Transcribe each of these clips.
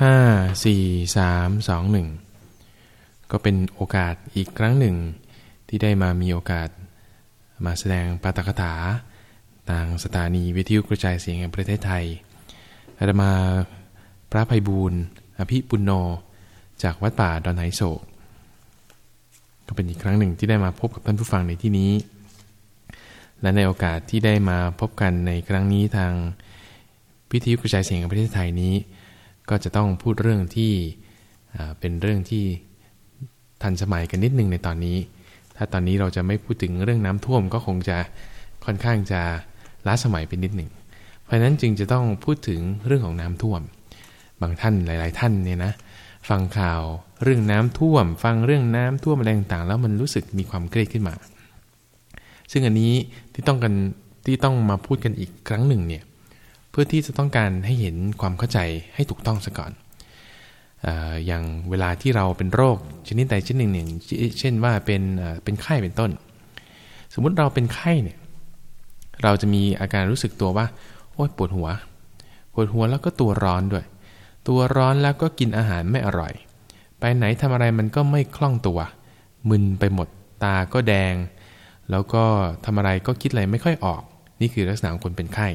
ห้าสี่สามสองหนึ่งก็เป็นโอกาสอีกครั้งหนึ่ง ที่ได้มามีโอกาสมาแสดงปาตกถาทางสถานีวิทยุกระจายเสียงแห่งประเทศไทยอาตมาพระภัยบูรณ์อภิปุณโญจากวัดป่าดอนไหโศกก็เป็นอีกครั้งหนึ่งที่ได้มาพบกับท่านผู้ฟังในที่นี้ และในโอกาสที่ได้มาพบกันในครั้งนี้ทางวิทยุกระจายเสียงแห่งประเทศไทยนี้ ก็จะต้องพูดเรื่องที่เป็นเรื่องที่ทันสมัยกันนิดนึงในตอนนี้ ถ้าตอนนี้เราจะไม่พูดถึงเรื่องน้ำท่วมก็คงจะค่อนข้างจะล้าสมัยไปนิดหนึ่ง เพราะนั้นจึงจะต้องพูดถึงเรื่องของน้ำท่วม บางท่านหลาย ๆ ท่านเนี่ยนะฟังข่าวเรื่องน้ำท่วม ฟังเรื่องน้ำท่วมอะไรต่างๆแล้วมันรู้สึกมีความเครียดขึ้นมา ซึ่งอันนี้ที่ต้องกันที่ต้องมาพูดกันอีกครั้งหนึ่งเนี่ย เพื่อที่จะต้องการให้เห็นความเข้าใจให้ถูกต้องซะก่อนอย่างเวลาที่เราเป็นโรคชนิดใดชนิดหนึ่งเนี่ยเช่นว่าเป็นเป็นไข้เป็นต้น สมมุติเราเป็นไข้เนี่ยเราจะมีอาการรู้สึกตัวว่าโอ๊ยปวดหัว ปวดหัวแล้วก็ตัวร้อนด้วย ตัวร้อนแล้วก็กินอาหารไม่อร่อย ไปไหนทำอะไรมันก็ไม่คล่องตัว มึนไปหมดตาก็แดง แล้วก็ทำอะไรก็คิดอะไรไม่ค่อยออก นี่คือลักษณะของคนเป็นไข้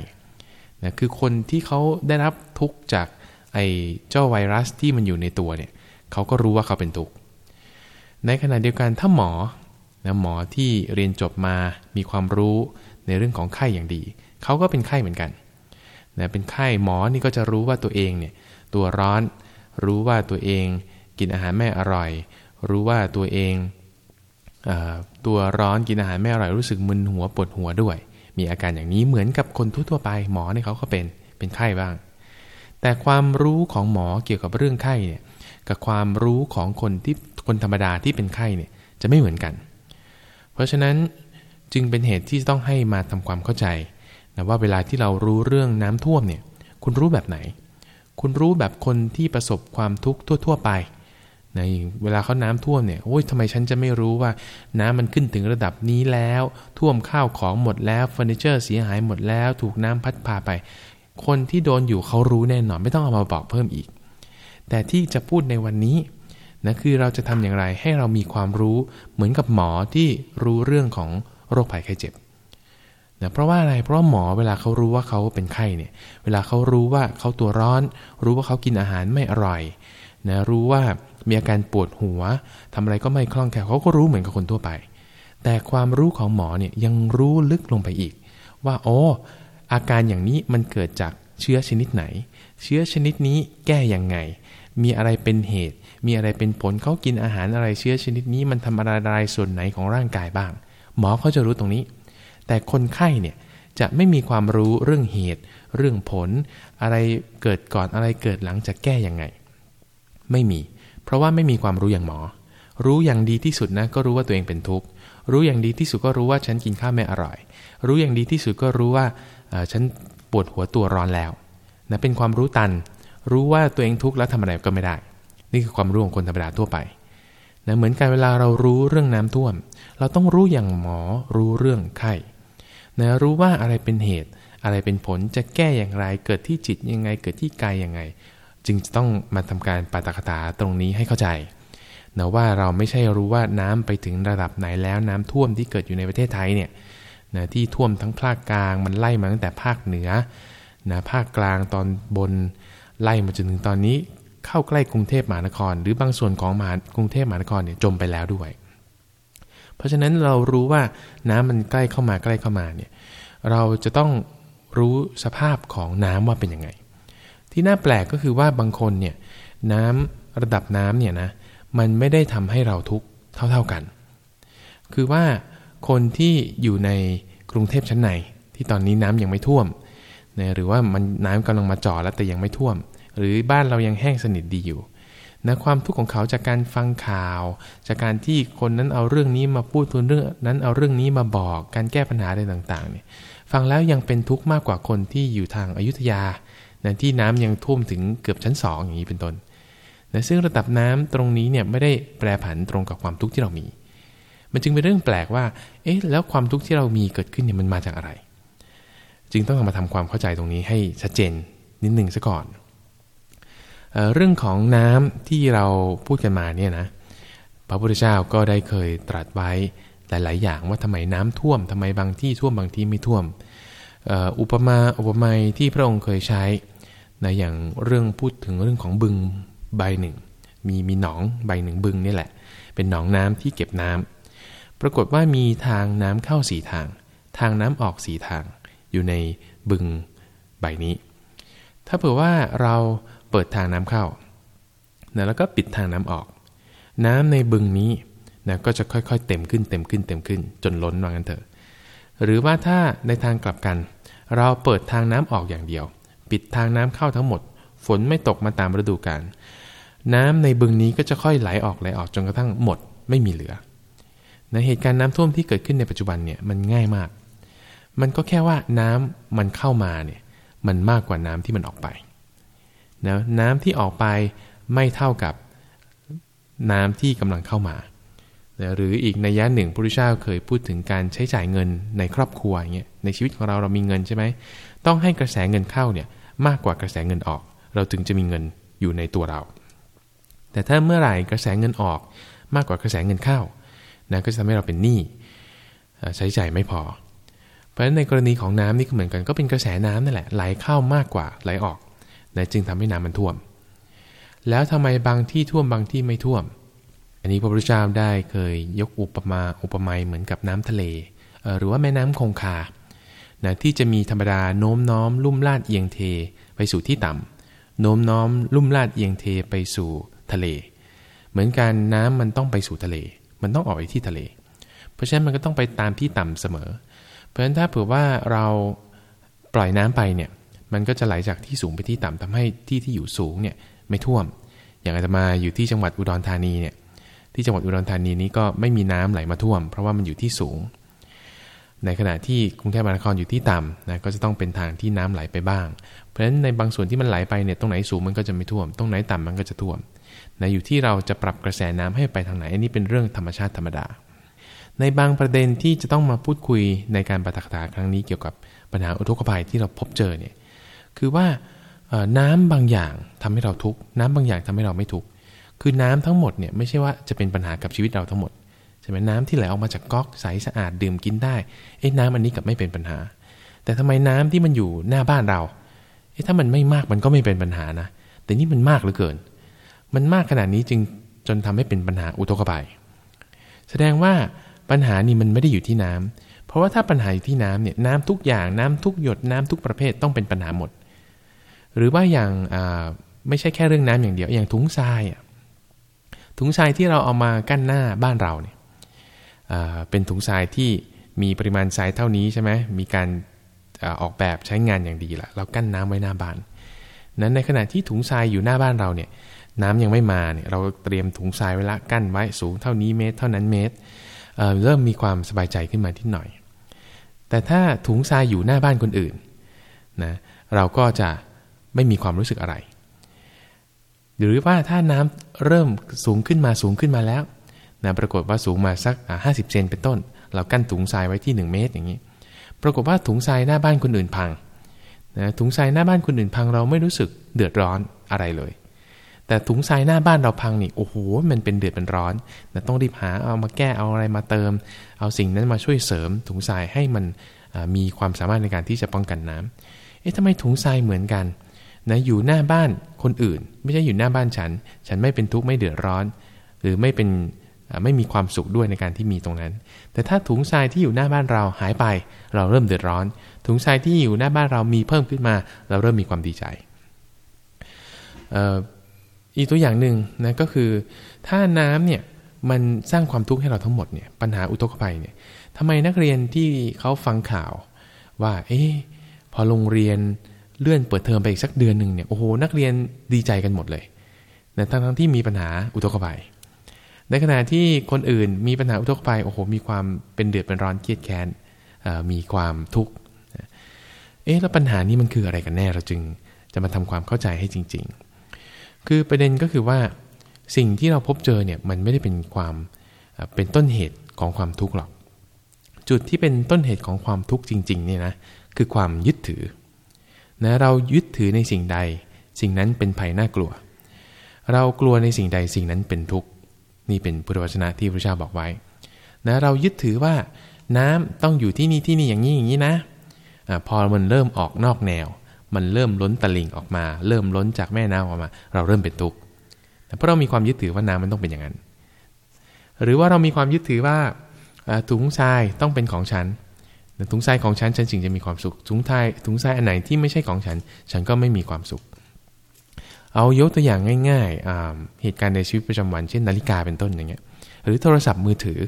นะคือคนที่เขาได้รับทุกข์จากไอ้เจ้าไวรัสที่มันอยู่ในตัวเนี่ยเขาก็รู้ว่าเขาเป็นทุกข์ในขณะเดียวกันถ้าหมอนะหมอที่เรียนจบมามีความรู้ในเรื่องของไข้อย่างดี เขาก็เป็นไข้เหมือนกันนะเป็นไข้หมอนี่ก็จะรู้ว่าตัวเองเนี่ยตัวร้อนรู้ว่าตัวเองกินอาหารไม่อร่อย รู้ว่าตัวเองอตัวร้อนกินอาหารไม่อร่อยรู้สึกมึนหัวปวดหัวด้วย มีอาการอย่างนี้เหมือนกับคนทั่วไป หมอเนี่ยเขาก็เป็นเป็นไข้บ้าง แต่ความรู้ของหมอเกี่ยวกับเรื่องไข้เนี่ยกับความรู้ของคนที่คนธรรมดาที่เป็นไข้เนี่ยจะไม่เหมือนกัน เพราะฉะนั้นจึงเป็นเหตุที่ต้องให้มาทำความเข้าใจนะว่าเวลาที่เรารู้เรื่องน้ำท่วมเนี่ยคุณรู้แบบไหน คุณรู้แบบคนที่ประสบความทุกข์ทั่ว ๆ ไป ในเวลาเขาน้ำท่วมเนี่ยโอ้ยทำไมฉันจะไม่รู้ว่าน้ำมันขึ้นถึงระดับนี้แล้ว ท่วมข้าวของหมดแล้วเฟอร์นิเจอร์เสียหายหมดแล้ว ถูกน้ำพัดพาไป คนที่โดนอยู่เขารู้แน่นอนไม่ต้องเอามาบอกเพิ่มอีก แต่ที่จะพูดในวันนี้นะคือเราจะทำอย่างไรให้เรามีความรู้เหมือนกับหมอที่รู้เรื่องของโรคภัยไข้เจ็บนะเพราะว่าอะไร เพราะหมอเวลาเขารู้ว่าเขาเป็นไข้เนี่ย เวลาเขารู้ว่าเขาตัวร้อน รู้ว่าเขากินอาหารไม่อร่อยนะรู้ว่า มีอาการปวดหัวทำอะไรก็ไม่คล่องแคล่วเขาก็รู้เหมือนกับคนทั่วไป แต่ความรู้ของหมอเนี่ยยังรู้ลึกลงไปอีก ว่าโอ้อาการอย่างนี้มันเกิดจากเชื้อชนิดไหน เชื้อชนิดนี้แก้อย่างไง มีอะไรเป็นเหตุ มีอะไรเป็นผลเขากินอาหารอะไรเชื้อชนิดนี้มันทำอะไรส่วนไหนของร่างกายบ้าง หมอเขาจะรู้ตรงนี้ แต่คนไข้เนี่ยจะไม่มีความรู้เรื่องเหตุ เรื่องผล อะไรเกิดก่อนอะไรเกิดหลังจะแก้ยังไง ไม่มี เพราะว่าไม่มีความรู้อย่างหมอ รู้อย่างดีที่สุดนะก็รู้ว่าตัวเองเป็นทุกข์ รู้อย่างดีที่สุดก็รู้ว่าฉันกินข้าวไม่อร่อย รู้อย่างดีที่สุดก็รู้ว่าฉันปวดหัวตัวร้อนแล้วนะเป็นความรู้ตัน รู้ว่าตัวเองทุกข์แล้วทำอะไรก็ไม่ได้ นี่คือความรู้ของคนธรรมดาทั่วไปนะเหมือนกันเวลาเรารู้เรื่องน้ำท่วม เราต้องรู้อย่างหมอรู้เรื่องไข้นะรู้ว่าอะไรเป็นเหตุ อะไรเป็นผลจะแก้อย่างไร เกิดที่จิตยังไง เกิดที่กายยังไง จึงจะต้องมาทำการปาตคถาตรงนี้ให้เข้าใจนะว่าเราไม่ใช่รู้ว่าน้ำไปถึงระดับไหนแล้วน้ำท่วมที่เกิดอยู่ในประเทศไทยเนี่ยนะที่ท่วมทั้งภาคกลางมันไล่มาตั้งแต่ภาคเหนือนะภาคกลางตอนบนไล่มาจนถึงตอนนี้เข้าใกล้กรุงเทพมหานคร หรือบางส่วนของมหากรุงเทพมหานครเนี่ยจมไปแล้วด้วย เพราะฉะนั้นเรารู้ว่าน้ำมันใกล้เข้ามาใกล้เข้ามาเนี่ยเราจะต้องรู้สภาพของน้ำว่าเป็นยังไง ที่น่าแปลกก็คือว่าบางคนเนี่ยน้ำระดับน้ำเนี่ยนะมันไม่ได้ทำให้เราทุกข์เท่า ๆกัน คือว่าคนที่อยู่ในกรุงเทพชั้นในที่ตอนนี้น้ำยังไม่ท่วมนะหรือว่ามันน้ำกำลังมาจ่อแล้วแต่ยังไม่ท่วม หรือบ้านเรายังแห้งสนิทดีอยู่นะความทุกข์ของเขาจากการฟังข่าว จากการที่คนนั้นเอาเรื่องนี้มาพูดทุนเรื่องนั้นเอาเรื่องนี้มาบอกการแก้ปัญหาอะไรต่างๆเนี่ยฟังแล้วยังเป็นทุกข์มากกว่าคนที่อยู่ทางอายุทยา นะที่น้ำยังท่วมถึงเกือบชั้นสองอย่างนี้เป็นต้นนะซึ่งระดับน้ำตรงนี้เนี่ยไม่ได้แปรผันตรงกับความทุกข์ที่เรามี มันจึงเป็นเรื่องแปลกว่า เอ๊ะ แล้วความทุกข์ที่เรามีเกิดขึ้นเนี่ยมันมาจากอะไร จึงต้องมาทำความเข้าใจตรงนี้ให้ชัดเจนนิดหนึ่งซะก่อนเรื่องของน้ำที่เราพูดกันมาเนี่ยนะ พระพุทธเจ้าก็ได้เคยตรัสไว้หลาย ๆ อย่างว่าทำไมน้ำท่วมทำไมบางที่ท่วมบางที่ไม่ท่วม อุปมาอุปไมยที่พระองค์เคยใช้ นะอย่างเรื่องพูดถึงเรื่องของบึงใบหนึ่ง มีมีหนองใบหนึ่งบึงนี่แหละ เป็นหนองน้ำที่เก็บน้ำปรากฏว่ามีทางน้ำเข้าสีทาง ทางน้ำออกสีทาง อยู่ในบึงใบนี้ ถ้าเผื่อว่าเราเปิดทางน้ำเข้านะแล้วก็ปิดทางน้ำออก น้ำในบึงนี้นะก็จะค่อยๆ เต็มขึ้นเต็มขึ้นเต็มขึ้น จนล้นว่างั้นเถอะ หรือว่าถ้าในทางกลับกัน เราเปิดทางน้ำออกอย่างเดียว ปิดทางน้ำเข้าทั้งหมด ฝนไม่ตกมาตามฤดูกาลน้ำในบึงนี้ก็จะค่อยไหลออกไหลออกจนกระทั่งหมดไม่มีเหลือในเหตุการณ์น้ำท่วมที่เกิดขึ้นในปัจจุบันเนี่ยมันง่ายมาก มันก็แค่ว่าน้ำมันเข้ามาเนี่ยมันมากกว่าน้ำที่มันออกไปนะน้ำที่ออกไปไม่เท่ากับน้ำที่กำลังเข้ามา หรืออีกในย่านหนึ่งพระพุทธเจ้าเคยพูดถึงการใช้จ่ายเงินในครอบครัวอย่างเงี้ยในชีวิตของเราเรามีเงินใช่ไหมต้องให้กระแสเงินเข้าเนี่ย มากกว่ากระแสเงินออก เราถึงจะมีเงินอยู่ในตัวเรา แต่ถ้าเมื่อไหร่กระแสเงินออกมากกว่ากระแสเงินเข้านะก็จะทำให้เราเป็นหนี้ใช้จ่ายไม่พอ เพราะฉะนั้นในกรณีของน้ำนี่ก็เหมือนกันก็เป็นกระแสน้ำนั่นแหละไหลเข้ามากกว่าไหลออกนะจึงทำให้น้ำมันท่วม แล้วทำไมบางที่ท่วมบางที่ไม่ท่วม อันนี้พระพุทธเจ้าได้เคยยกอุปมาอุปไมยเหมือนกับน้ำทะเล หรือว่าแม่น้ำคงคา นะที่จะมีธรรมดาโน้มน้อมลุ่มลาดเอียงเทไปสู่ที่ต่ำโน้มน้อมลุ่มลาดเอียงเทไปสู่ทะเล เหมือนกันน้ำมันต้องไปสู่ทะเล มันต้องออกไปที่ทะเล เพราะฉะนั้นมันก็ต้องไปตามที่ต่ำเสมอ เพราะฉะนั้นถ้าเผื่อว่าเราปล่อยน้ำไปเนี่ยมันก็จะไหลจากที่สูงไปที่ต่ำทำให้ที่ที่อยู่สูงเนี่ยไม่ท่วม อย่างอาตมาอยู่ที่จังหวัดอุดรธานีเนี่ยที่จังหวัดอุดรธานีนี้ก็ไม่มีน้ำไหลมาท่วม เพราะว่ามันอยู่ที่สูง ในขณะที่กรุงเทพมหานครอยู่ที่ต่ำนะก็จะต้องเป็นทางที่น้ำไหลไปบ้าง เพราะฉะนั้นในบางส่วนที่มันไหลไปเนี่ยตรงไหนสูงมันก็จะไม่ท่วม ตรงไหนต่ำมันก็จะท่วมนะอยู่ที่เราจะปรับกระแสน้ำให้ไปทางไหนอันนี้เป็นเรื่องธรรมชาติธรรมดา ในบางประเด็นที่จะต้องมาพูดคุยในการปฏิคถาครั้งนี้เกี่ยวกับปัญหาอุทกภัยที่เราพบเจอเนี่ยคือว่าน้ำบางอย่างทำให้เราทุกข์น้ำบางอย่างทำให้เราไม่ทุกข์คือน้ำทั้งหมดเนี่ยไม่ใช่ว่าจะเป็นปัญหากับชีวิตเราทั้งหมด ช่ไหมน้ำที่ไหลออกมาจากก๊อกใสสะอาดดื่มกินได้ เอ๊ะน้ำอันนี้กับไม่เป็นปัญหา แต่ทำไมน้ำที่มันอยู่หน้าบ้านเรา เอ๊ะถ้ามันไม่มากมันก็ไม่เป็นปัญหานะ แต่นี่มันมากเหลือเกิน มันมากขนาดนี้จึงจนทำให้เป็นปัญหาอุทกภัย แสดงว่าปัญหานี่มันไม่ได้อยู่ที่น้ำเพราะว่าถ้าปัญหาอยู่ที่น้ำเนี่ยน้ำทุกอย่างน้ำทุกหยดน้ำทุกประเภทต้องเป็นปัญหาหมด หรือว่าอย่างไม่ใช่แค่เรื่องน้ำอย่างเดียว อย่างถุงทรายถุงทรายที่เราเอามากั้นหน้าบ้านเราเนี่ย เป็นถุงทรายที่มีปริมาณทรายเท่านี้ใช่ไหมมีการออกแบบใช้งานอย่างดีละเรากั้นน้ำไว้หน้าบ้าน นั้นในขณะที่ถุงทรายอยู่หน้าบ้านเราเนี่ยน้ำยังไม่มาเนี่ยเราเตรียมถุงทรายไว้ละกั้นไว้สูงเท่านี้เมตร เท่านั้นเมตรเเริ่มมีความสบายใจขึ้นมาที่หน่อย แต่ถ้าถุงทรายอยู่หน้าบ้านคนอื่นนะเราก็จะไม่มีความรู้สึกอะไร หรือว่าถ้าน้ำเริ่มสูงขึ้นมาสูงขึ้นมาแล้ว นะปรากฏว่าสูงมาสักห้าสิบเซนเป็นต้น เรากั้นถุงทรายไว้ที่ 1 เมตรอย่างนี้ ปรากฏว่าถุงทรายหน้าบ้านคนอื่นพังนะถุงทรายหน้าบ้านคนอื่นพังเราไม่รู้สึกเดือดร้อนอะไรเลย แต่ถุงทรายหน้าบ้านเราพังนี่โอ้โหมันเป็นเดือดเป็นร้อนนะต้องรีบหาเอามาแก้เอาอะไรมาเติม เอาสิ่งนั้นมาช่วยเสริม ถุงทรายให้มันมีความสามารถในการที่จะป้องกันน้ำเอ๊ะทำไมถุงทรายเหมือนกันนะอยู่หน้าบ้านคนอื่น ไม่ใช่อยู่หน้าบ้านฉัน ฉันไม่เป็นทุกข์ไม่เดือดร้อน หรือไม่เป็น ไม่มีความสุขด้วยในการที่มีตรงนั้น แต่ถ้าถุงทรายที่อยู่หน้าบ้านเราหายไป เราเริ่มเดือดร้อน ถุงทรายที่อยู่หน้าบ้านเรามีเพิ่มขึ้นมา เราเริ่มมีความดีใจอีกตัวอย่างหนึ่งนะก็คือ ถ้าน้ำเนี่ยมันสร้างความทุกข์ให้เราทั้งหมดเนี่ยปัญหาอุทกภัยเนี่ยทำไมนักเรียนที่เขาฟังข่าวว่า เอ๊พอโรงเรียนเลื่อนเปิดเทอมไปอีกสักเดือนหนึ่งเนี่ยโอ้โหนักเรียนดีใจกันหมดเลยนะทั้งทั้งที่มีปัญหาอุทกภัย ในขณะที่คนอื่นมีปัญหาอุทกภัยโอ้โหมีความเป็นเดือดเป็นร้อนเครียดแค้นมีความทุกข์เอ๊ะแล้วปัญหานี้มันคืออะไรกันแน่เราจึงจะมาทำความเข้าใจให้จริง ๆ คือประเด็นก็คือว่าสิ่งที่เราพบเจอเนี่ยมันไม่ได้เป็นความเป็นต้นเหตุของความทุกข์หรอก จุดที่เป็นต้นเหตุของความทุกข์จริงๆเนี่ยนะคือความยึดถือนะเรายึดถือในสิ่งใด สิ่งนั้นเป็นภัยน่ากลัว เรากลัวในสิ่งใดสิ่งนั้นเป็นทุกข์ นี่เป็นพุทธวจนะที่พระเจ้าบอกไว้นะเรายึดถือว่าน้ำต้องอยู่ที่นี่ที่นี่อย่างนี้อย่างนี้นะอะพอมันเริ่มออกนอกแนว มันเริ่มล้นตลิ่งออกมา เริ่มล้นจากแม่น้ำออกมา เราเริ่มเป็นทุกข์เพราะเรามีความยึดถือว่าน้ำมันต้องเป็นอย่างนั้น หรือว่าเรามีความยึดถือว่าถุงทรายต้องเป็นของฉันถุงทรายของฉันฉันจึงจะมีความสุขถุงทรายถุงทรายอันไหนที่ไม่ใช่ของฉัน ฉันก็ไม่มีความสุข เอายกตัวอย่างง่ายๆเหตุการณ์ในชีวิตประจำวันเช่นนาฬิกาเป็นต้นอย่างเงี้ย หรือโทรศัพท์มือถือ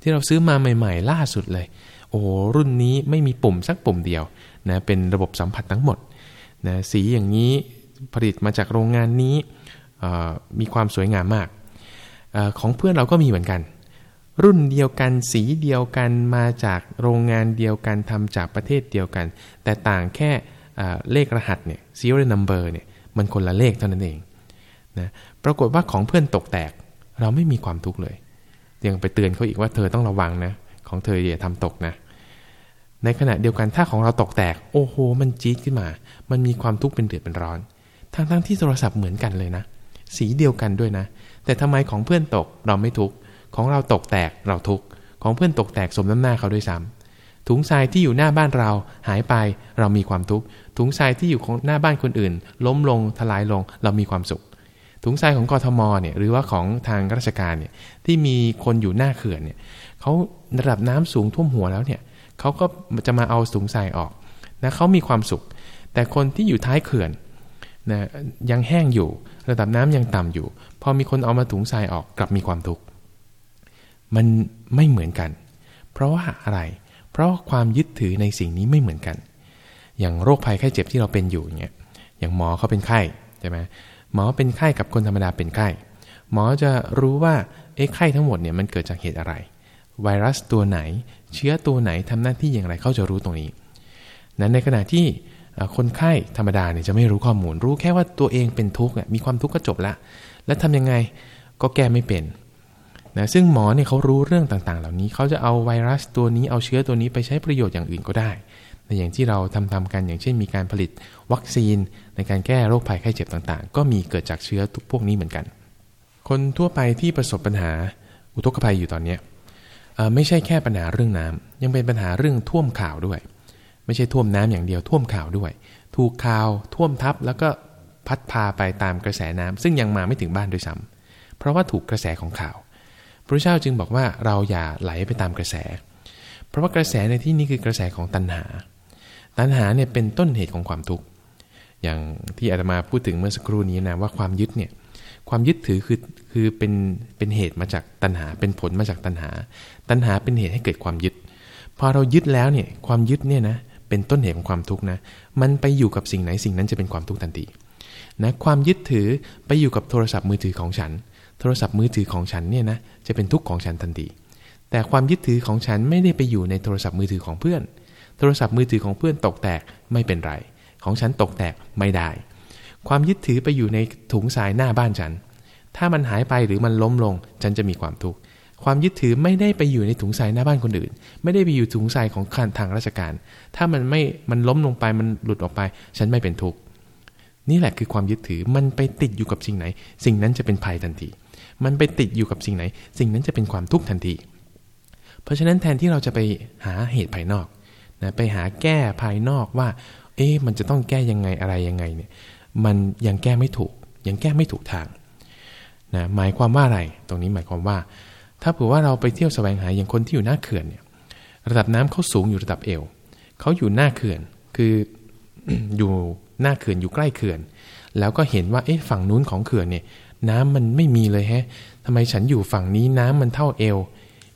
ที่เราซื้อมาใหม่ ๆ ล่าสุดเลย โอ้รุ่นนี้ไม่มีปุ่มสักปุ่มเดียวนะเป็นระบบสัมผัสทั้งหมดนะสีอย่างนี้ผลิตมาจากโรงงานนี้มีความสวยงามมากอของเพื่อนเราก็มีเหมือนกัน รุ่นเดียวกันสีเดียวกันมาจากโรงงานเดียวกันทำจากประเทศเดียวกัน แต่ต่างแค่เลขรหัสเนี่ย serial number เนี่ย มันคนละเลขเท่านั้นเองนะปรากฏว่าของเพื่อนตกแตก เราไม่มีความทุกข์เลยยังไปเตือนเขาอีกว่าเธอต้องระวังนะ ของเธออย่าทำตกนะ ในขณะเดียวกันถ้าของเราตกแตก โอ้โห มันจี๊ดขึ้นมา มันมีความทุกข์เป็นเดือดเป็นร้อน ทั้งๆทที่โทรศัพท์เหมือนกันเลยนะ สีเดียวกันด้วยนะ แต่ทำไมของเพื่อนตกเราไม่ทุกข์ ของเราตกแตกเราทุกข์ ของเพื่อนตกแตกสมน้ำหน้าเขาด้วยซ้ำ ถุงทรายที่อยู่หน้าบ้านเราหายไปเรามีความทุกข์ถุงทรายที่อยู่ของหน้าบ้านคนอื่น ล้มลงทลายลงเรามีความสุข ถุงทรายของกทมเนี่ยหรือว่าของทางราชการเนี่ยที่มีคนอยู่หน้าเขื่อนเนี่ยเขาระดับน้ำสูงท่วมหัวแล้วเนี่ยเขาก็จะมาเอาถุงทรายออกนะเขามีความสุข แต่คนที่อยู่ท้ายเขื่อนนะยังแห้งอยู่ ระดับน้ำยังต่ำอยู่ พอมีคนเอามาถุงทรายออกกลับมีความทุกข์มันไม่เหมือนกัน เพราะว่าอะไรเพราะความยึดถือในสิ่งนี้ไม่เหมือนกัน อย่างโรคภัยไข้เจ็บที่เราเป็นอยู่เนี่ยอย่างหมอเขาเป็นไข้ใช่ไหมหมอเป็นไข้กับคนธรรมดาเป็นไข้ หมอจะรู้ว่าเอ๊ะไข้ทั้งหมดเนี่ยมันเกิดจากเหตุอะไร ไวรัสตัวไหน เชื้อตัวไหนทำหน้าที่อย่างไรเขาจะรู้ตรงนี้ นั้นในขณะที่คนไข้ธรรมดาเนี่ยจะไม่รู้ข้อมูล รู้แค่ว่าตัวเองเป็นทุกข์มีความทุกข์ก็จบละ แล้วทำยังไงก็แก้ไม่เป็น นะซึ่งหมอเนี่ยเขารู้เรื่องต่างๆ เหล่านี้ เขาจะเอาไวรัสตัวนี้เอาเชื้อตัวนี้ไปใช้ประโยชน์อย่างอื่นก็ได้ในอย่างที่เราทำทำกันอย่างเช่น มีการผลิตวัคซีน ในการแก้โรคภัยไข้เจ็บต่างๆ ก็มีเกิดจากเชื้อทุกพวกนี้เหมือนกัน คนทั่วไปที่ประสบปัญหาอุทกภัยอยู่ตอนนี้ไม่ใช่แค่ปัญหาเรื่องน้ำยังเป็นปัญหาเรื่องท่วมข่าวด้วย ไม่ใช่ท่วมน้ำอย่างเดียวท่วมข่าวด้วย ถูกข่าวท่วมทับแล้วก็พัดพาไปตามกระแสน้ำซึ่งยังมาไม่ถึงบ้านด้วยซ้ำเพราะว่าถูกกระแสของข่าว พระเจ้าจึงบอกว่าเราอย่าไหลไปตามกระแส เพราะว่ากระแสในที่นี้คือกระแสของตัณหา ตัณหาเนี่ยเป็นต้นเหตุของความทุกข์ อย่างที่อาตมาพูดถึงเมื่อสักครู่นี้นะว่าความยึดเนี่ย ความยึดถือคือคือเป็นเป็นเหตุมาจากตัณหา เป็นผลมาจากตัณหา ตัณหาเป็นเหตุให้เกิดความยึด พอเรายึดแล้วเนี่ยความยึดเนี่ยนะเป็นต้นเหตุของความทุกข์นะ มันไปอยู่กับสิ่งไหนสิ่งนั้นจะเป็นความทุกข์ทันทีนะความยึดถือไปอยู่กับโทรศัพท์มือถือของฉัน โทรศัพท์มือถือของฉันเนี่ยนะจะเป็นทุกข์ของฉันทันทีแต่ความยึดถือของฉันไม่ได้ไปอยู่ในโทรศัพท์มือถือของเพื่อน โทรศัพท์มือถือของเพื่อนตกแตกไม่เป็นไร ของฉันตกแตกไม่ได้ ความยึดถือไปอยู่ในถุงทรายหน้าบ้านฉัน ถ้ามันหายไปหรือมันล้มลง ฉันจะมีความทุกข์ ความยึดถือไม่ได้ไปอยู่ในถุงทรายหน้าบ้านคนอื่น ไม่ได้ไปอยู่ถุงทรายของการทางราชการ ถ้ามันไม่ มันล้มลงไป มันหลุดออกไป ฉันไม่เป็นทุกข์ นี่แหละคือความยึดถือ มันไปติดอยู่กับสิ่งไหน สิ่งนั้นจะเป็นภัยทันที มันไปติดอยู่กับสิ่งไหน สิ่งนั้นจะเป็นความทุกข์ทันที เพราะฉะนั้นแทนที่เราจะไปหาเหตุภายนอกนะไปหาแก้ภายนอกว่า เอ๊ะมันจะต้องแก้ยังไงอะไรยังไงเนี่ย มันยังแก้ไม่ถูก ยังแก้ไม่ถูกทางนะหมายความว่าอะไร ตรงนี้หมายความว่า ถ้าเผื่อว่าเราไปเที่ยวแสวงหาอย่างคนที่อยู่หน้าเขื่อนเนี่ย ระดับน้ำเขาสูงอยู่ระดับเอวเขาอยู่หน้าเขื่อน คืออยู่หน้าเขื่อนอยู่ใกล้เขื่อน แล้วก็เห็นว่า เอ๊ะ ฝั่งนู้นของเขื่อนเนี่ย น้ำมันไม่มีเลยแฮะทำไมฉันอยู่ฝั่งนี้น้ำมันเท่าเอว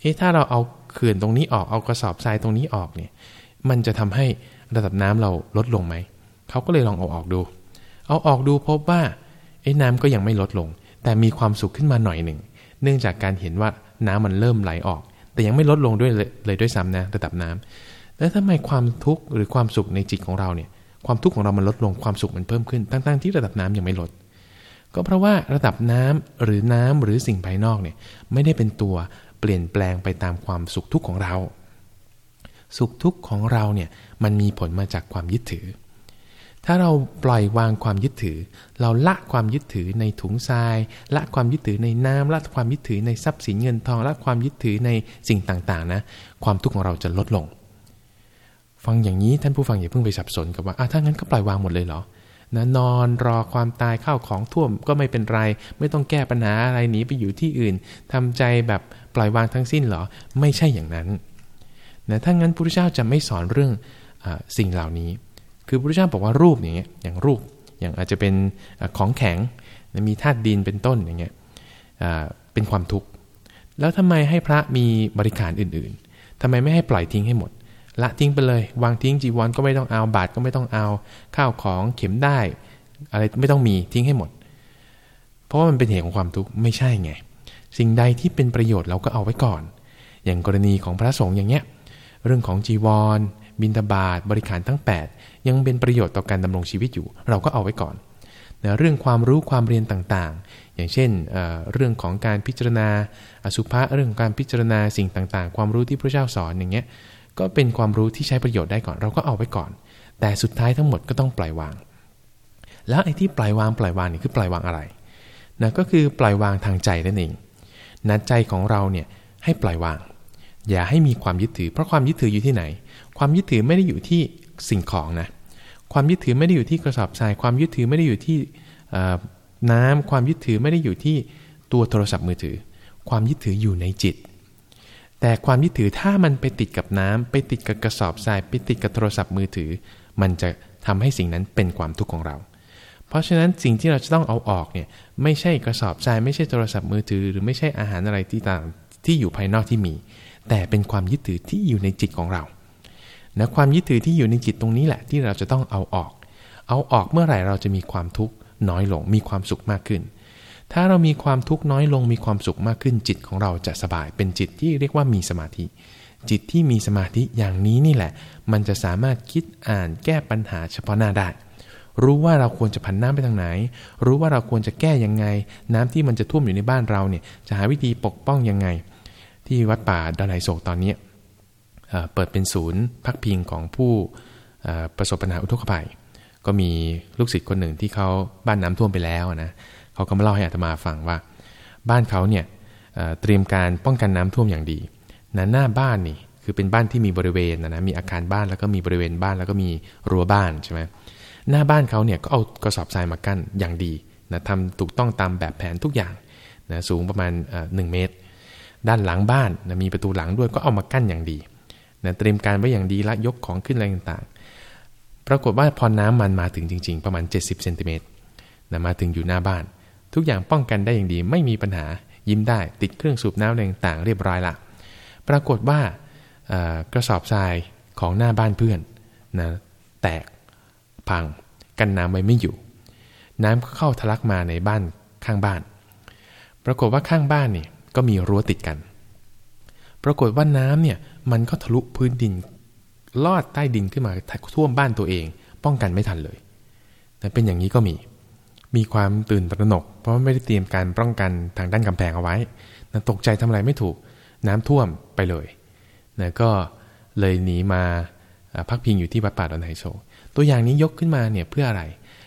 เอ๊ะถ้าเราเอาเขื่อนตรงนี้ออกเอากระสอบทรายตรงนี้ออกเนี่ย มันจะทำให้ระดับน้ำเราลดลงไหมเขาก็เลยลองเอาออกดู เอาออกดูพบว่าไอ้น้ำก็ยังไม่ลดลง แต่มีความสุขขึ้นมาหน่อยหนึ่ง เนื่องจากการเห็นว่าน้ำมันเริ่มไหลออก แต่ยังไม่ลดลงด้วยเลยด้วยซ้ำนะระดับน้ำแล้วทำไมความทุกข์หรือความสุขในจิตของเราเนี่ย ความทุกข์ของเรามันลดลงความสุขมันเพิ่มขึ้น ตั้งๆที่ระดับน้ำยังไม่ลด ก็เพราะว่าระดับน้ำหรือน้ำหรือสิ่งภายนอกเนี่ยไม่ได้เป็นตัวเปลี่ยนแปลงไปตามความสุขทุกข์ของเรา สุขทุกข์ของเราเนี่ยมันมีผลมาจากความยึดถือ ถ้าเราปล่อยวางความยึดถือ เราละความยึดถือในถุงทราย ละความยึดถือในน้ำละความยึดถือในทรัพย์สินเงินทองละความยึดถือในสิ่งต่างๆนะความทุกข์ของเราจะลดลง ฟังอย่างนี้ท่านผู้ฟังอย่าเพิ่งไปสับสนกับว่าอะถ้างั้นก็ปล่อยวางหมดเลยเหรอ นะนอนรอความตายเข้าของท่วมก็ไม่เป็นไร ไม่ต้องแก้ปัญหาอะไรหนีไปอยู่ที่อื่นทำใจแบบปล่อยวางทั้งสิ้นเหรอ ไม่ใช่อย่างนั้นนะถ้างั้นพระพุทธเจ้าจะไม่สอนเรื่องอสิ่งเหล่านี้ คือพระพุทธเจ้าบอกว่ารูปอย่างเงี้ยอย่างรูปอย่างอาจจะเป็นของแข็งมีธาตุดินเป็นต้นอย่างเงี้ยเป็นความทุกข์แล้วทำไมให้พระมีบริการอื่น ๆทำไมไม่ให้ปล่อยทิ้งให้หมด ละทิ้งไปเลย วางทิ้งจีวรก็ไม่ต้องเอาบาทก็ไม่ต้องเอา ข้าวของเข็มได้ อะไรไม่ต้องมีทิ้งให้หมด เพราะว่ามันเป็นเหตุของความทุกข์ไม่ใช่ไง สิ่งใดที่เป็นประโยชน์เราก็เอาไว้ก่อน อย่างกรณีของพระสงฆ์อย่างเงี้ยเรื่องของจีวร บินตบาทบริการทั้ง 8 ยังเป็นประโยชน์ต่อการดำรงชีวิตอยู่ เราก็เอาไว้ก่อนนะเรื่องความรู้ความเรียนต่างๆ อย่างเช่นเเรื่องของการพิจารณาอสุภะเรื่องการพิจารณาสิ่งต่างๆ ความรู้ที่พระเจ้าสอนอย่างเงี้ย ก็เป็นความรู้ที่ใช้ประโยชน์ได้ก่อน เราก็เอาไว้ก่อน แต่สุดท้ายทั้งหมดก็ต้องปล่อยวาง แล้วไอ้ที่ปล่อยวางปล่อยวางนี่คือปล่อยวางอะไรนะก็คือปล่อยวางทางใจนั่นเองนะใจของเราเนี่ยให้ปล่อยวาง อย่าให้มีความยึดถือ เพราะความยึดถืออยู่ที่ไหน ความยึดถือไม่ได้อยู่ที่สิ่งของนะความยึดถือไม่ได้อยู่ที่กระสอบทรายความยึดถือไม่ได้อยู่ที่น้ำความยึดถือไม่ได้อยู่ที่ตัวโทรศัพท์มือถือ ความยึดถืออยู่ในจิต แต่ความยึดถือถ้ามันไปติดกับน้ำไปติดกับกระสอบทรายไปติดกับโทรศัพท์มือถือ มันจะทำให้สิ่งนั้นเป็นความทุกข์ของเรา เพราะฉะนั้นสิ่งที่เราจะต้องเอาออกเนี่ยไม่ใช่กระสอบทรายไม่ใช่โทรศัพท์มือถือ หรือไม่ใช่อาหารอะไรที่ต่างที่อยู่ภายนอกที่มี แต่เป็นความยึดถือที่อยู่ในจิตของเรานะความยึดถือที่อยู่ในจิตตรงนี้แหละที่เราจะต้องเอาออก เอาออกเมื่อไหร่เราจะมีความทุกข์น้อยลงมีความสุขมากขึ้น ถ้าเรามีความทุกข์น้อยลงมีความสุขมากขึ้นจิตของเราจะสบาย เป็นจิตที่เรียกว่ามีสมาธิ จิตที่มีสมาธิอย่างนี้นี่แหละ มันจะสามารถคิดอ่านแก้ปัญหาเฉพาะหน้าได้ รู้ว่าเราควรจะผันน้ำไปทางไหน รู้ว่าเราควรจะแก้ยังไง น้ำที่มันจะท่วมอยู่ในบ้านเราเนี่ยจะหาวิธีปกป้องยังไง ที่วัดป่าดอนไหโศกตอนนี้เปิดเป็นศูนย์พักพิงของผู้ประสบปัญหาอุทกภัย ก็มีลูกศิษย์คนหนึ่งที่เขาบ้านน้ำท่วมไปแล้วนะ เขาก็มาเล่าให้อาตมาฟังว่า บ้านเขาเนี่ยเตรียมการป้องกันน้ำท่วมอย่างดีนะหน้าบ้านนี่คือเป็นบ้านที่มีบริเวณนะนะมีอาคารบ้านแล้วก็มีบริเวณบ้านแล้วก็มีรั้วบ้านใช่ไหมหน้าบ้านเขาเนี่ยก็เอากระสอบทรายมากั้นอย่างดีนะทำถูกต้องตามแบบแผนทุกอย่างนะสูงประมาณหนึ่งเมตร ด้านหลังบ้านนะมีประตูหลังด้วยก็เอามากั้นอย่างดีนะเตรียมการไว้อย่างดีละยกของขึ้นอะไรต่างๆ ปรากฏว่าพอน้ำมันมาถึงจริง ๆ ประมาณ 70เซนติเมตรนะมาถึงอยู่หน้าบ้าน ทุกอย่างป้องกันได้อย่างดี ไม่มีปัญหายิ้มได้ติดเครื่องสูบน้ำอะไรต่างเรียบร้อยละปรากฏว่ากระสอบทรายของหน้าบ้านเพื่อนนะแตกพังกันน้ำไว้ไม่อยู่ น้ำก็เข้าทะลักมาในบ้านข้างบ้าน ปรากฏว่าข้างบ้านนี่ก็มีรั้วติดกัน ปรากฏว่าน้ำเนี่ยมันก็ทะลุพื้นดินลอดใต้ดินขึ้นมาท่วมบ้านตัวเอง ป้องกันไม่ทันเลยแต่เป็นอย่างนี้ก็มี มีความตื่นตระหนก เพราะไม่ได้เตรียมการป้องกันทางด้านกำแพงเอาไว้นะตกใจทำอะไรไม่ถูกน้ำท่วมไปเลยนะก็เลยหนีมาพักพิงอยู่ที่วัดป่าดอนไฮโซ ตัวอย่างนี้ยกขึ้นมาเนี่ยเพื่ออะไร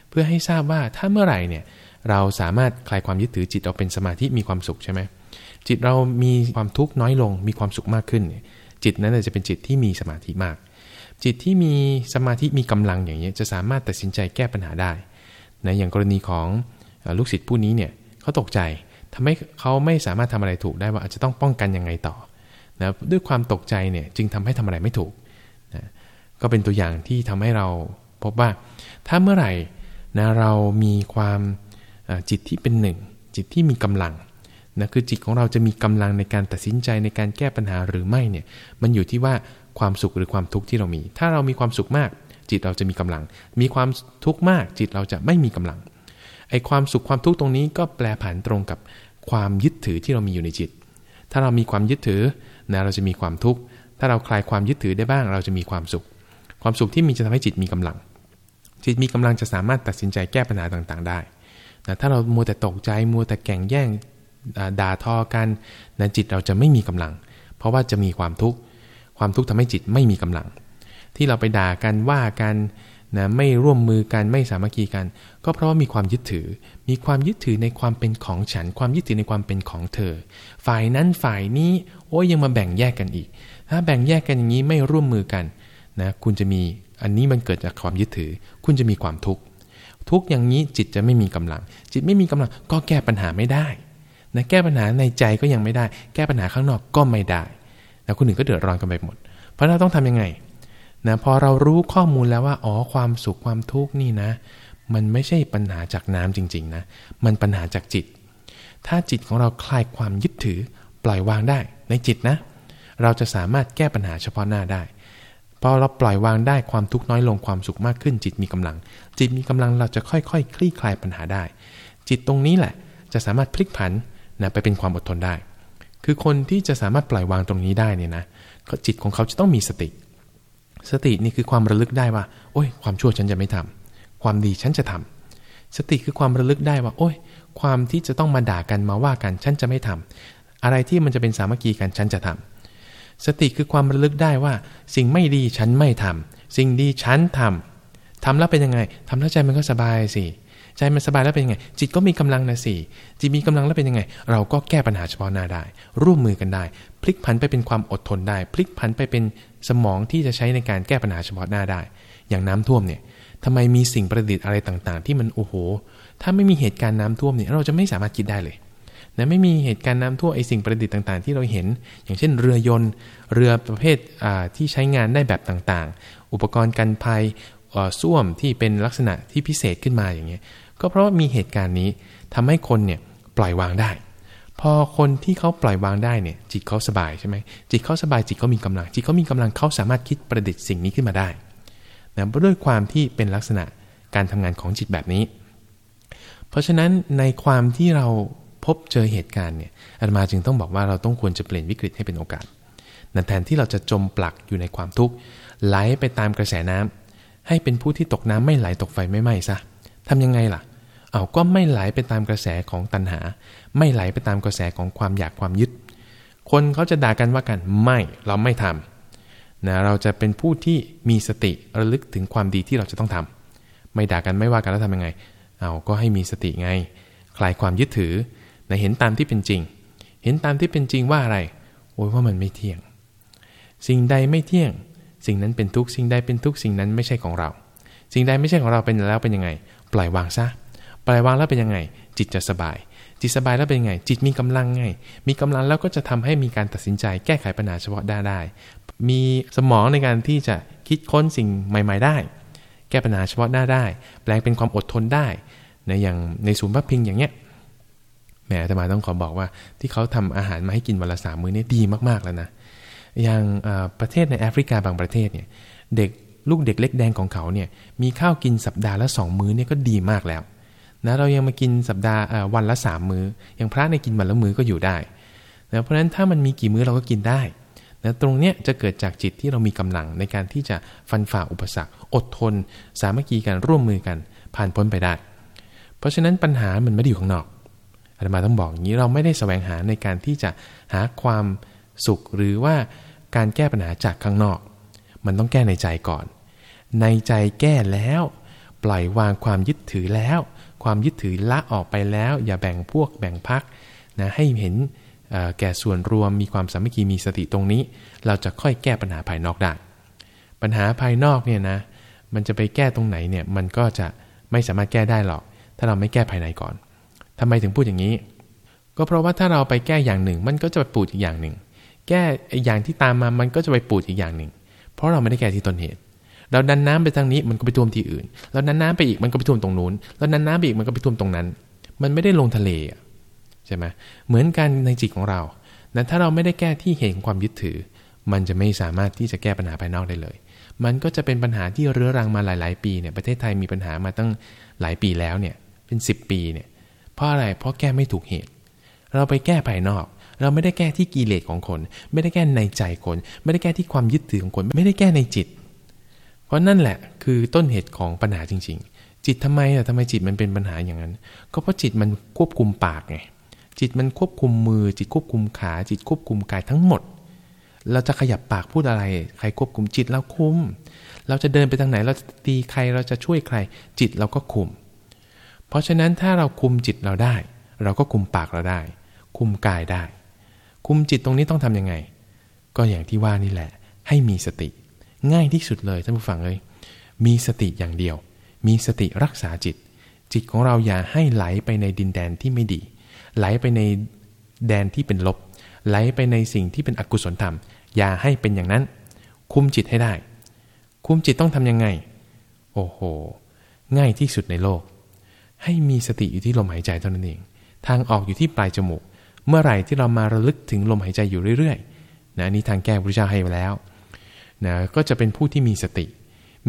เพื่อให้ทราบว่าถ้าเมื่อไหร่เนี่ยเราสามารถคลายความยึดถือจิตออกเป็นสมาธิมีความสุขใช่ไหมจิตเรามีความทุกข์น้อยลงมีความสุขมากขึ้น จิตนั้นจะเป็นจิตที่มีสมาธิมาก จิตที่มีสมาธิมีกำลังอย่างนี้จะสามารถตัดสินใจแก้ปัญหาได้ นะอย่างกรณีของลูกศิษย์ผู้นี้เนี่ยเขาตกใจทำให้เขาไม่สามารถทำอะไรถูกได้ว่าอาจจะต้องป้องกันยังไงต่อนะด้วยความตกใจเนี่ยจึงทำให้ทำอะไรไม่ถูกนะก็เป็นตัวอย่างที่ทำให้เราพบว่า ถ้าเมื่อไหร่นะเรามีความจิตที่เป็นหนึ่ง จิตที่มีกำลังนะคือจิตของเราจะมีกำลังในการตัดสินใจในการแก้ปัญหาหรือไม่เนี่ยมันอยู่ที่ว่าความสุขหรือความทุกข์ที่เรามี ถ้าเรามีความสุขมาก จิตเราจะมีกำลัง มีความทุกข์มากจิตเราจะไม่มีกำลังไอ้ความสุขความทุกข์ตรงนี้ก็แปลผันตรงกับความยึดถือที่เรามีอยู่ในจิต ถ้าเรามีความยึดถือนะเราจะมีความทุกข์ถ้าเราคลายความยึดถือได้บ้าง เราจะมีความสุข ความสุขที่มีจะทำให้จิตมีกำลัง จิตมีกำลังจะสามารถตัดสินใจแก้ปัญหาต่างๆ ได้นะถ้าเรามัวแต่ตกใจมัวแต่แก่งแย่งด่าทอกันนะจิตเราจะไม่มีกำลัง เพราะว่าจะมีความทุกข์ความทุกข์ทำให้จิตไม่มีกำลัง ที่เราไปด่ากันว่ากันนะไม่ร่วมมือกันไม่สามัคคีกัน ก็เพราะว่ามีความยึดถือ มีความยึดถือในความเป็นของฉัน ความยึดถือในความเป็นของเธอ ฝ่ายนั้นฝ่ายนี้โอ้ยยังมาแบ่งแยกกันอีก ถ้าแบ่งแยกกันอย่างนี้ไม่ร่วมมือกันนะคุณจะมีอันนี้มันเกิดจากความยึดถือ คุณจะมีความทุกข์ทุกอย่างนี้จิตจะไม่มีกำลัง จิตไม่มีกำลัง ก็แก้ปัญหาไม่ได้นะแก้ปัญหาในใจก็ยังไม่ได้ แก้ปัญหาข้างนอกก็ไม่ได้นะคนอื่นก็เดือดร้อนกันไปหมด เพราะเราต้องทํำยังไง นะพอเรารู้ข้อมูลแล้วว่าอ๋อความสุขความทุกข์นี่นะ มันไม่ใช่ปัญหาจากน้ำจริงๆนะมันปัญหาจากจิต ถ้าจิตของเราคลายความยึดถือปล่อยวางได้ ในจิตนะ เราจะสามารถแก้ปัญหาเฉพาะหน้าได้พอเราปล่อยวางได้ความทุกข์น้อยลงความสุขมากขึ้น จิตมีกำลัง จิตมีกำลังเราจะค่อยๆคคลี่คลายปัญหาได้ จิตตรงนี้แหละ จะสามารถพลิกผันนะไปเป็นความอดทนได้ คือคนที่จะสามารถปล่อยวางตรงนี้ได้เนี่ยนะจิตของเขาจะต้องมีสติ สตินี่คือความระลึกได้ว่า โอ้ย ความชั่วฉันจะไม่ทำความดีฉันจะทำสติคือความระลึกได้ว่า โอ้ย ความที่จะต้องมาด่ากันมาว่ากันฉันจะไม่ทำอะไรที่มันจะเป็นสามัคคีกันฉันจะทำสติคือความระลึกได้ว่า สิ่งไม่ดีฉันไม่ทำสิ่งดีฉันทำทำแล้วเป็นยังไงทำแล้วใจมันก็สบายสิใจมันสบายแล้วเป็นยังไง จิตก็มีกำลังนะสิจิตมีกำลังแล้วเป็นยังไง เราก็แก้ปัญหาเฉพาะหน้าได้ ร่วมมือกันได้ พลิกผันไปเป็นความอดทนได้ พลิกผันไปเป็น สมองที่จะใช้ในการแก้ปัญหาเฉพาะหน้าได้ อย่างน้ำท่วมเนี่ยทำไมมีสิ่งประดิษฐ์อะไรต่างๆ ที่มันโอ้โห ถ้าไม่มีเหตุการณ์น้าท่วมเนี่ยเราจะไม่สามารถคิดได้เลยนะไม่มีเหตุการณ์น้ำท่วมไอสิ่งประดิษฐ์ต่างๆ ที่เราเห็น อย่างเช่น เรือยนต์ เรือประเภทที่ใช้งานได้แบบต่างๆ อุปกรณ์กันภัยส้วมที่เป็นลักษณะที่พิเศษขึ้นมาอย่างเงี้ยก็เพราะว่ามีเหตุการณ์นี้ทำให้คนเนี่ยปล่อยวางได้ พอคนที่เขาปล่อยวางได้เนี่ย จิตเขาสบายใช่ไหมจิตเขาสบายจิตเขามีกำลัง จิตเขามีกำลังเขาสามารถคิดประดิษฐ์สิ่งนี้ขึ้นมาได้นะด้วยความที่เป็นลักษณะการทำงานของจิตแบบนี้ เพราะฉะนั้นในความที่เราพบเจอเหตุการณ์เนี่ยอาตมาจึงต้องบอกว่าเราต้องควรจะเปลี่ยนวิกฤตให้เป็นโอกาสนั่นแทนที่เราจะจมปลักอยู่ในความทุกข์ไหลไปตามกระแสน้ำให้เป็นผู้ที่ตกน้ำไม่ไหลตกไฟไม่ไหม้ซะทำยังไงล่ะ เอาก็ไม่ไหลไปตามกระแสของตัณหา ไม่ไหลไปตามกระแสของความอยากความยึด คนเขาจะด่ากันว่ากันไม่เราไม่ทำนะเราจะเป็นผู้ที่มีสติระลึกถึงความดีที่เราจะต้องทำไม่ด่ากันไม่ว่ากันแล้วทำยังไง เอาก็ให้มีสติไง คลายความยึดถือนะเห็นตามที่เป็นจริง เห็นตามที่เป็นจริงว่าอะไรโอ้ยว่ามันไม่เที่ยง สิ่งใดไม่เที่ยง สิ่งนั้นเป็นทุกสิ่งใดเป็นทุกสิ่งนั้นไม่ใช่ของเรา สิ่งใดไม่ใช่ของเราเป็นแล้วเป็นยังไง ปล่อยวางซะปล่อยวางแล้วเป็นยังไง จิตจะสบาย จิตสบายแล้วเป็นยังไง จิตมีกำลังไง มีกำลังแล้วก็จะทำให้มีการตัดสินใจแก้ไขปัญหาเฉพาะด้านได้ มีสมองในการที่จะคิดค้นสิ่งใหม่ ๆ ได้ แก้ปัญหาเฉพาะหน้าได้ แปลงเป็นความอดทนได้ในอย่างในศูนย์พักพิงอย่างเงี้ยแหมแต่มาต้องขอบอกว่าที่เขาทำอาหารมาให้กินวันละสามมื้อนี่ดีมากๆแล้วนะอย่างประเทศในแอฟริกาบางประเทศเนี่ยเด็กลูกเด็กเล็กแดงของเขาเนี่ยมีข้าวกินสัปดาห์ละสองมื้อเนี่ยก็ดีมากแล้ว นะเรายังมากินสัปดาห์วันละสามมือ้ออย่างพระในกินวันละมื้อก็อยู่ได้นะเพราะฉะนั้นถ้ามันมีกี่มื้อเราก็กินได้นะตรงเนี้ยจะเกิดจากจิตที่เรามีกำลังในการที่จะฟันฝ่าอุปสรรค อดทน สามัคคีกันร่วมมือกัน ผ่านพ้นไปได้ เพราะฉะนั้นปัญหามันไม่ได้อยู่ข้างนอกอาตมาต้องบอกอย่างนี้เราไม่ได้แสวงหาในการที่จะหาความสุขหรือว่าการแก้ปัญหาจากข้างนอก มันต้องแก้ในใจก่อน ในใจแก้แล้ว ปล่อยวางความยึดถือแล้ว ความยึดถือละออกไปแล้ว อย่าแบ่งพวกแบ่งพักนะให้เห็นแก่ส่วนรวมมีความสามัคคีมีสติตรงนี้ เราจะค่อยแก้ปัญหาภายนอกได้ ปัญหาภายนอกเนี่ยนะมันจะไปแก้ตรงไหนเนี่ยมันก็จะไม่สามารถแก้ได้หรอก ถ้าเราไม่แก้ภายในก่อนทำไมถึงพูดอย่างนี้ ก็เพราะว่าถ้าเราไปแก้อย่างหนึ่ง มันก็จะไปปูดอีกอย่างหนึ่ง แก้อย่างที่ตามมามันก็จะไปปูดอีกอย่างหนึ่ง เพราะเราไม่ได้แก้ที่ต้นเหตุ เราดันน้ำไปทางนี้มันก็ไปท่วมที่อื่นเราดันน้ำไปอีกมันก็ไปท่วมตรงนู้นเราดันน้ำไปอีกมันก็ไปท่วมตรงนั้น มันไม่ได้ลงทะเลใช่ไหมเหมือนกันในจิตของเรานั้นถ้าเราไม่ได้แก้ที่เหตุของความยึดถือ มันจะไม่สามารถที่จะแก้ปัญหาภายนอกได้เลย มันก็จะเป็นปัญหาที่เรื้อรังมาหลาย ๆ ปีเนี่ยประเทศไทยมีปัญหามาตั้งหลายปีแล้วเนี่ยเป็น 10 ปีเนี่ยเพราะอะไรเพราะแก้ไม่ถูกเหตุ เราไปแก้ภายนอก เราไม่ได้แก้ที่กิเลสของคน ไม่ได้แก้ในใจคน ไม่ได้แก้ที่ความยึดถือของคน ไม่ได้แก้ในจิต ราะนั่นแหละคือต้นเหตุของปัญหาจริง ๆ จิตทำไมอะทำไมจิตมันเป็นปัญหาอย่างนั้น ก็เพราะจิตมันควบคุมปากไงจิตมันควบคุมมือ จิตควบคุมขา จิตควบคุมกายทั้งหมด เราจะขยับปากพูดอะไร ใครควบคุมจิตเราคุม เราจะเดินไปทางไหน เราจะตีใครเราจะช่วยใคร จิตเราก็คุม เพราะฉะนั้นถ้าเราคุมจิตเราได้ เราก็คุมปากเราได้ คุมกายได้ คุมจิตตรงนี้ต้องทํำยังไง ก็อย่างที่ว่านี่แหละ ให้มีสติ ง่ายที่สุดเลยท่านผู้ฟังเลยมีสติอย่างเดียว มีสติรักษาจิต จิตของเราอย่าให้ไหลไปในดินแดนที่ไม่ดี ไหลไปในแดนที่เป็นลบ ไหลไปในสิ่งที่เป็นอกุศลธรรม อย่าให้เป็นอย่างนั้น คุมจิตให้ได้ คุมจิตต้องทำยังไง โอ้โห ง่ายที่สุดในโลก ให้มีสติอยู่ที่ลมหายใจเท่านั้นเอง ทางออกอยู่ที่ปลายจมูก เมื่อไหร่ที่เรามาระลึกถึงลมหายใจอยู่เรื่อยๆนะนี้ทางแก้พระเจ้าให้ไว้แล้ว นะก็จะเป็นผู้ที่มีสติ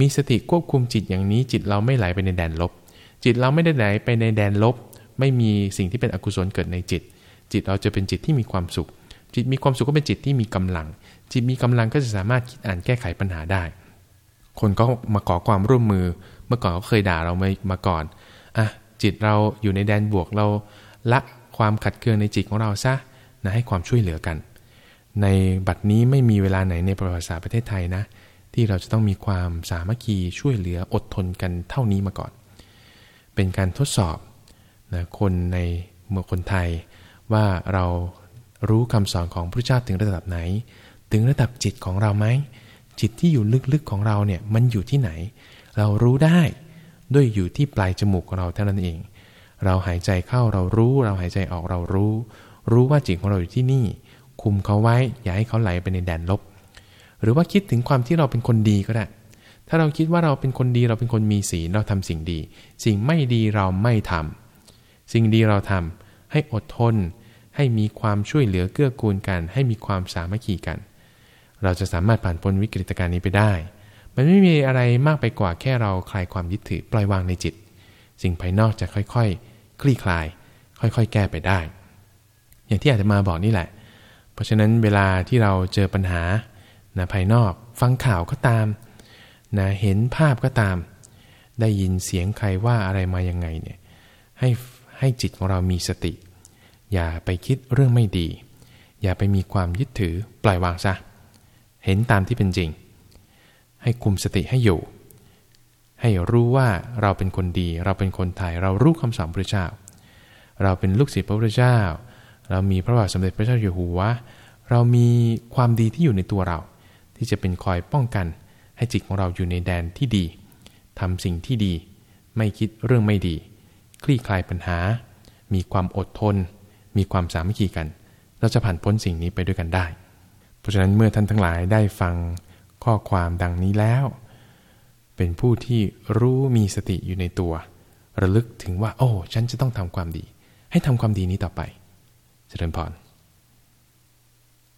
มีสติควบคุมจิตอย่างนี้ จิตเราไม่ไหลไปในแดนลบ จิตเราไม่ได้ไหลไปในแดนลบ ไม่มีสิ่งที่เป็นอกุศลเกิดในจิต จิตเราจะเป็นจิตที่มีความสุข จิตมีความสุขก็เป็นจิตที่มีกำลัง จิตมีกำลังก็จะสามารถคิดอ่านแก้ไขปัญหาได้ คนก็มาขอความร่วมมือ เมื่อก่อนเขาเคยด่าเรามามาก่อนอะจิตเราอยู่ในแดนบวกเราละความขัดเคืองในจิตของเราซะนะให้ความช่วยเหลือกัน ในบัดนี้ไม่มีเวลาไหนในประวัติศาสตร์ประเทศไทยนะ ที่เราจะต้องมีความสามัคคีช่วยเหลืออดทนกันเท่านี้มาก่อน เป็นการทดสอบนะคนในเมืองคนไทย ว่าเรารู้คำสอนของพระเจ้าถึงระดับไหน ถึงระดับจิตของเราไหมจิตที่อยู่ลึกๆของเราเนี่ยมันอยู่ที่ไหน เรารู้ได้ด้วยอยู่ที่ปลายจมูกของเราเท่านั้นเอง เราหายใจเข้าเรารู้ เราหายใจออกเรารู้ รู้ว่าจิตของเราอยู่ที่นี่ คุมเขาไว้ อย่าให้เขาไหลไปในแดนลบ หรือว่าคิดถึงความที่เราเป็นคนดีก็ได้ ถ้าเราคิดว่าเราเป็นคนดีเราเป็นคนมีศีลเราทำสิ่งดี สิ่งไม่ดีเราไม่ทำสิ่งดีเราทำให้อดทน ให้มีความช่วยเหลือเกื้อกูลกัน ให้มีความสามัคคีกัน เราจะสามารถผ่านพ้นวิกฤตการณ์นี้ไปได้ มันไม่มีอะไรมากไปกว่าแค่เราคลายความยึดถือปล่อยวางในจิต สิ่งภายนอกจะค่อยๆคลี่คลาย ค่อยๆ แก้ไปได้ อย่างที่อาจจะมาบอกนี่แหละ เพราะฉะนั้นเวลาที่เราเจอปัญหานะภายนอก ฟังข่าวก็ตามนะเห็นภาพก็ตาม ได้ยินเสียงใครว่าอะไรมายังไงเนี่ยให้ให้จิตของเรามีสติ อย่าไปคิดเรื่องไม่ดี อย่าไปมีความยึดถือปล่อยวางซะเห็นตามที่เป็นจริง ให้คุมสติให้อยู่ ให้รู้ว่าเราเป็นคนดี เราเป็นคนไทย เรารู้คำสอนพระเจ้า เราเป็นลูกศิษย์พระพุทธเจ้า เรามีพระบาทสมเด็จพระเจ้าอยู่หัว เรามีความดีที่อยู่ในตัวเรา ที่จะเป็นคอยป้องกัน ให้จิตของเราอยู่ในแดนที่ดีทำสิ่งที่ดี ไม่คิดเรื่องไม่ดี คลี่คลายปัญหา มีความอดทน มีความสามัคคีกัน เราจะผ่านพ้นสิ่งนี้ไปด้วยกันได้ เพราะฉะนั้นเมื่อท่านทั้งหลายได้ฟังข้อความดังนี้แล้ว เป็นผู้ที่รู้มีสติอยู่ในตัว ระลึกถึงว่า โอ้ ฉันจะต้องทำความดี ให้ทำความดีนี้ต่อไป เจริญพร